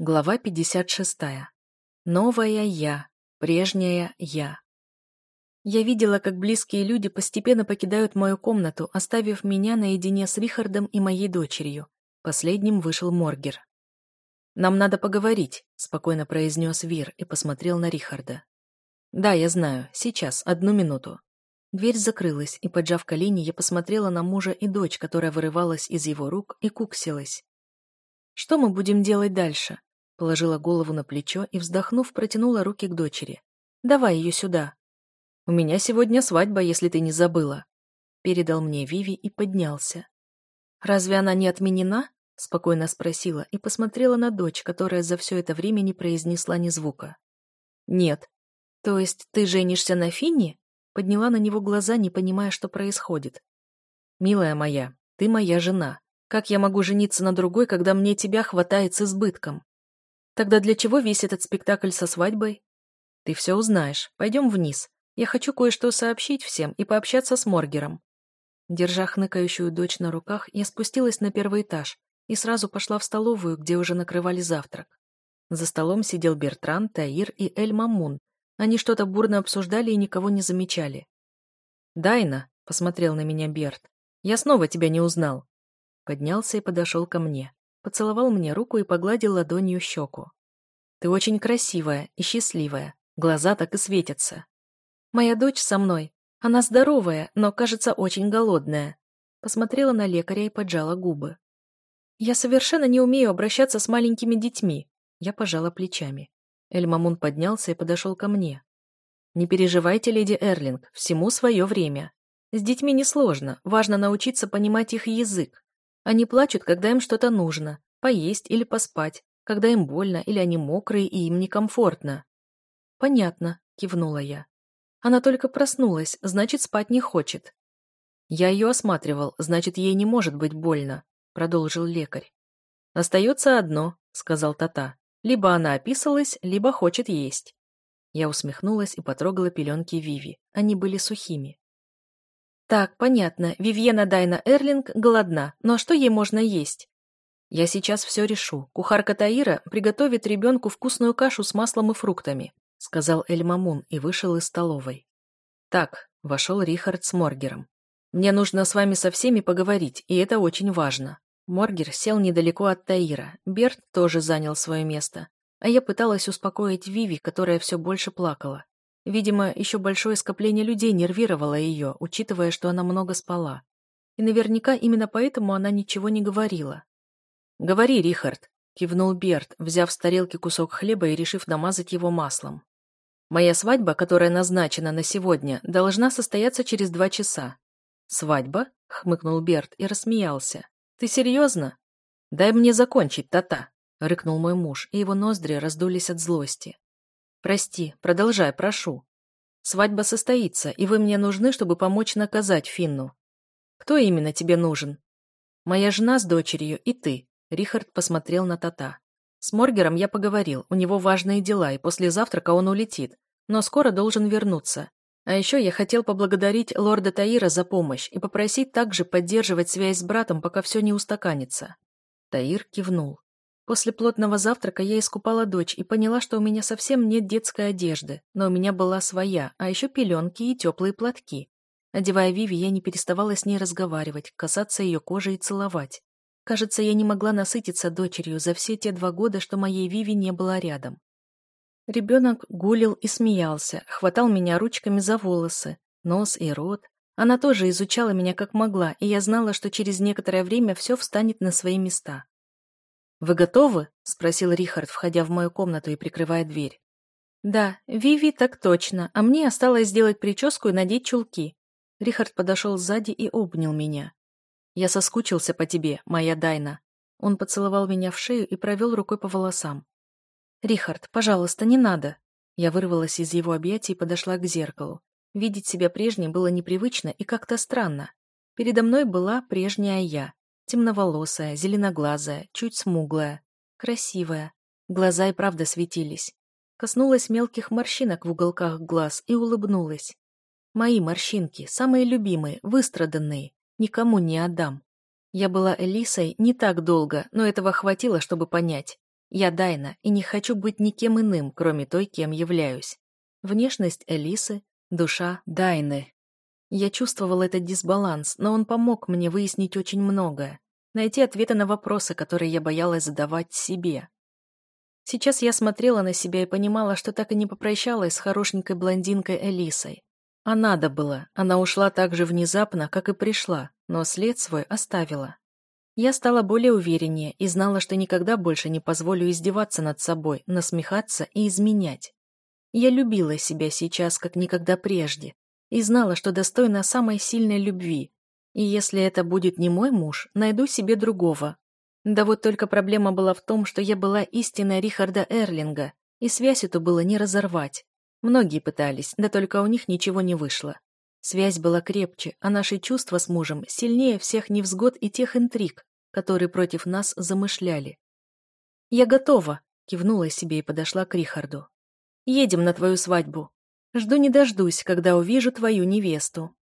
Глава 56. Новая я. Прежняя я. Я видела, как близкие люди постепенно покидают мою комнату, оставив меня наедине с Рихардом и моей дочерью. Последним вышел Моргер. «Нам надо поговорить», — спокойно произнес Вир и посмотрел на Рихарда. «Да, я знаю. Сейчас. Одну минуту». Дверь закрылась, и, поджав колени, я посмотрела на мужа и дочь, которая вырывалась из его рук и куксилась. «Что мы будем делать дальше?» Положила голову на плечо и, вздохнув, протянула руки к дочери. «Давай ее сюда». «У меня сегодня свадьба, если ты не забыла», — передал мне Виви и поднялся. «Разве она не отменена?» — спокойно спросила и посмотрела на дочь, которая за все это время не произнесла ни звука. «Нет». «То есть ты женишься на Финне?» Подняла на него глаза, не понимая, что происходит. «Милая моя, ты моя жена. Как я могу жениться на другой, когда мне тебя хватает с избытком?» Тогда для чего весь этот спектакль со свадьбой? Ты все узнаешь. Пойдем вниз. Я хочу кое-что сообщить всем и пообщаться с Моргером. Держа хныкающую дочь на руках, я спустилась на первый этаж и сразу пошла в столовую, где уже накрывали завтрак. За столом сидел Бертран, Таир и Эль Мамун. Они что-то бурно обсуждали и никого не замечали. «Дайна», — посмотрел на меня Берт, — «я снова тебя не узнал». Поднялся и подошел ко мне поцеловал мне руку и погладил ладонью щеку. «Ты очень красивая и счастливая, глаза так и светятся. Моя дочь со мной, она здоровая, но, кажется, очень голодная». Посмотрела на лекаря и поджала губы. «Я совершенно не умею обращаться с маленькими детьми», я пожала плечами. Эльмамун поднялся и подошел ко мне. «Не переживайте, леди Эрлинг, всему свое время. С детьми несложно, важно научиться понимать их язык. Они плачут, когда им что-то нужно, поесть или поспать, когда им больно или они мокрые и им некомфортно. «Понятно», — кивнула я. «Она только проснулась, значит, спать не хочет». «Я ее осматривал, значит, ей не может быть больно», — продолжил лекарь. «Остается одно», — сказал Тата. «Либо она описалась, либо хочет есть». Я усмехнулась и потрогала пеленки Виви. Они были сухими. Так, понятно, Вивьена Дайна Эрлинг голодна, но что ей можно есть? Я сейчас все решу. Кухарка Таира приготовит ребенку вкусную кашу с маслом и фруктами, сказал Эль Мамун и вышел из столовой. Так, вошел Рихард с Моргером. Мне нужно с вами со всеми поговорить, и это очень важно. Моргер сел недалеко от Таира, Берт тоже занял свое место, а я пыталась успокоить Виви, которая все больше плакала. Видимо, еще большое скопление людей нервировало ее, учитывая, что она много спала. И наверняка именно поэтому она ничего не говорила. «Говори, Рихард», — кивнул Берт, взяв с тарелки кусок хлеба и решив намазать его маслом. «Моя свадьба, которая назначена на сегодня, должна состояться через два часа». «Свадьба?» — хмыкнул Берт и рассмеялся. «Ты серьезно?» «Дай мне закончить, Тата», — рыкнул мой муж, и его ноздри раздулись от злости. Прости, продолжай, прошу. Свадьба состоится, и вы мне нужны, чтобы помочь наказать Финну. Кто именно тебе нужен? Моя жена с дочерью и ты. Рихард посмотрел на Тата. С Моргером я поговорил, у него важные дела, и после завтрака он улетит, но скоро должен вернуться. А еще я хотел поблагодарить лорда Таира за помощь и попросить также поддерживать связь с братом, пока все не устаканится. Таир кивнул. После плотного завтрака я искупала дочь и поняла, что у меня совсем нет детской одежды, но у меня была своя, а еще пеленки и теплые платки. Одевая Виви, я не переставала с ней разговаривать, касаться ее кожи и целовать. Кажется, я не могла насытиться дочерью за все те два года, что моей Виви не было рядом. Ребенок гулил и смеялся, хватал меня ручками за волосы, нос и рот. Она тоже изучала меня как могла, и я знала, что через некоторое время все встанет на свои места. «Вы готовы?» — спросил Рихард, входя в мою комнату и прикрывая дверь. «Да, Виви так точно, а мне осталось сделать прическу и надеть чулки». Рихард подошел сзади и обнял меня. «Я соскучился по тебе, моя Дайна». Он поцеловал меня в шею и провел рукой по волосам. «Рихард, пожалуйста, не надо». Я вырвалась из его объятий и подошла к зеркалу. Видеть себя прежней было непривычно и как-то странно. Передо мной была прежняя я, Темноволосая, зеленоглазая, чуть смуглая, красивая. Глаза и правда светились. Коснулась мелких морщинок в уголках глаз и улыбнулась. Мои морщинки, самые любимые, выстраданные, никому не отдам. Я была Элисой не так долго, но этого хватило, чтобы понять. Я Дайна и не хочу быть никем иным, кроме той, кем являюсь. Внешность Элисы, душа Дайны. Я чувствовал этот дисбаланс, но он помог мне выяснить очень многое, найти ответы на вопросы, которые я боялась задавать себе. Сейчас я смотрела на себя и понимала, что так и не попрощалась с хорошенькой блондинкой Элисой. А надо было, она ушла так же внезапно, как и пришла, но след свой оставила. Я стала более увереннее и знала, что никогда больше не позволю издеваться над собой, насмехаться и изменять. Я любила себя сейчас, как никогда прежде, и знала, что достойна самой сильной любви. И если это будет не мой муж, найду себе другого. Да вот только проблема была в том, что я была истинной Рихарда Эрлинга, и связь эту было не разорвать. Многие пытались, да только у них ничего не вышло. Связь была крепче, а наши чувства с мужем сильнее всех невзгод и тех интриг, которые против нас замышляли. «Я готова», — кивнула себе и подошла к Рихарду. «Едем на твою свадьбу. Жду не дождусь, когда увижу твою невесту».